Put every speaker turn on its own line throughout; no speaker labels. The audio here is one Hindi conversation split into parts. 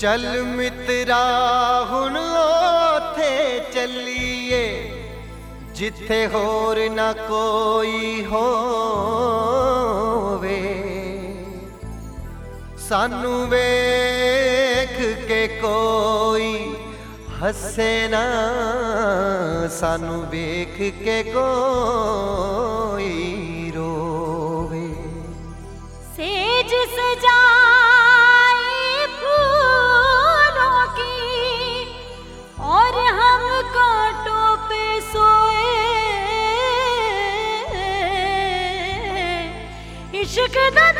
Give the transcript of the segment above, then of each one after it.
चल मित्रा हूँ थे चलिए। जिथे होर न कोई
होवे। सानू वेख के कोई हसे ना। सानू वेख
के कोई रोवे। सेज सजा 给爸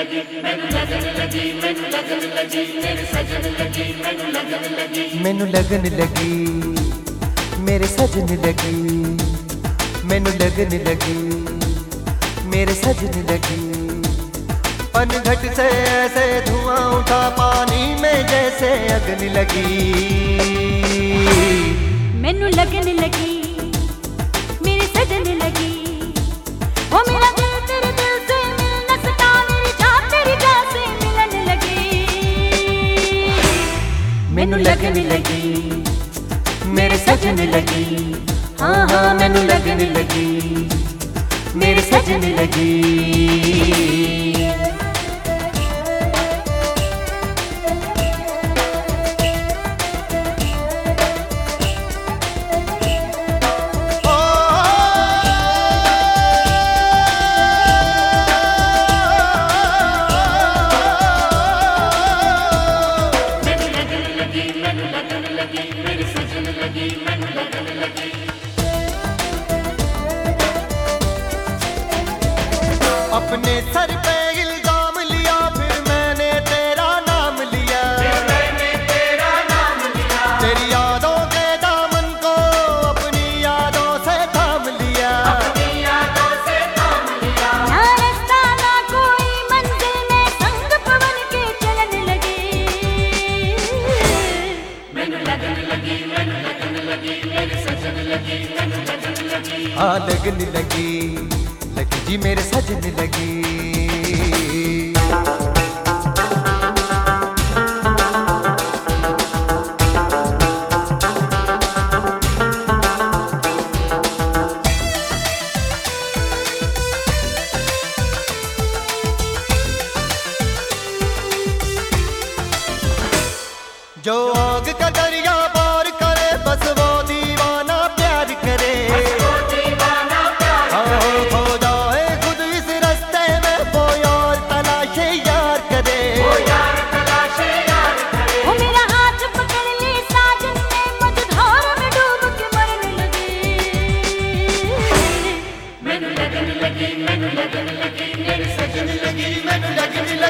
मैनू लगन लगी मेरे सजन लगी मैनू लगन लगी। मैनू लगन लगी मेरे सजन लगी मैनू लगन लगी मेरे सजन लगी। पनघट से ऐसे धुआँ उठा पानी में जैसे अग्नि लगी। मैनू लगन लगी हाँ हाँ मैनू लगन लगी मेरे सजन लगी। अपने सर पे इल्ज़ाम लिया फिर मैंने तेरा नाम लिया। मैंने तेरा नाम लिया। तेरी यादों के दामन को अपनी यादों से थाम लिया।
अपनी यादों से थाम ना रास्ता ना कोई मंजिल में संग पवन के चलन लगे।
हाँ लगने लगी लगी। जी मेरे सजने लगी।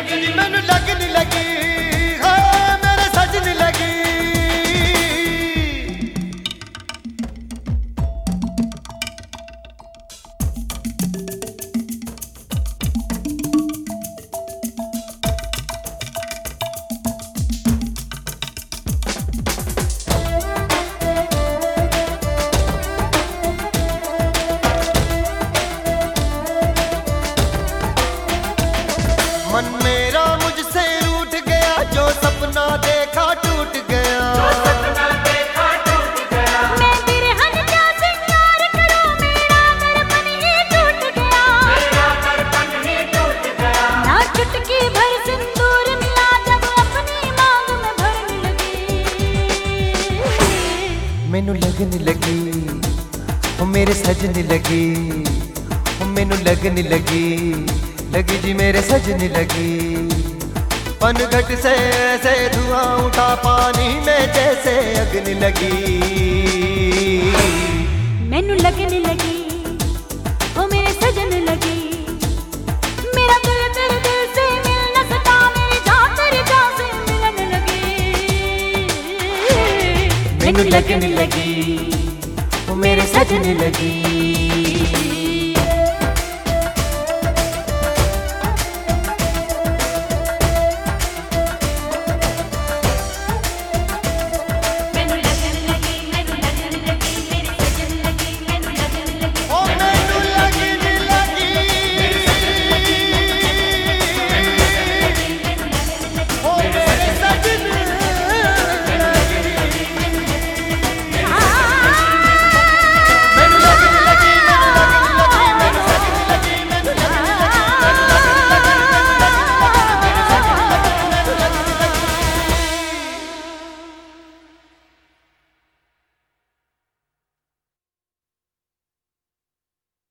लगने
लगी
मैनू लगने। लगी ओ मेरे सजने लगी ओ मैनू लगने लगी लगी जी मेरे सजने लगी पनघट से ऐसे धुआं उठा पानी में जैसे अग्नि लगी
ਮੈਨੂੰ ਲੱਗਣ ਲੱਗੀ ਉਹ ਮੇਰੇ ਸਜਣ ਲੱਗੀ मेरा दिल तेरे दिल से मिल न सका मेरी जान तेरी जान से मिलन लगी
मैनू लगन लगी ओ मेरे सजने लगी।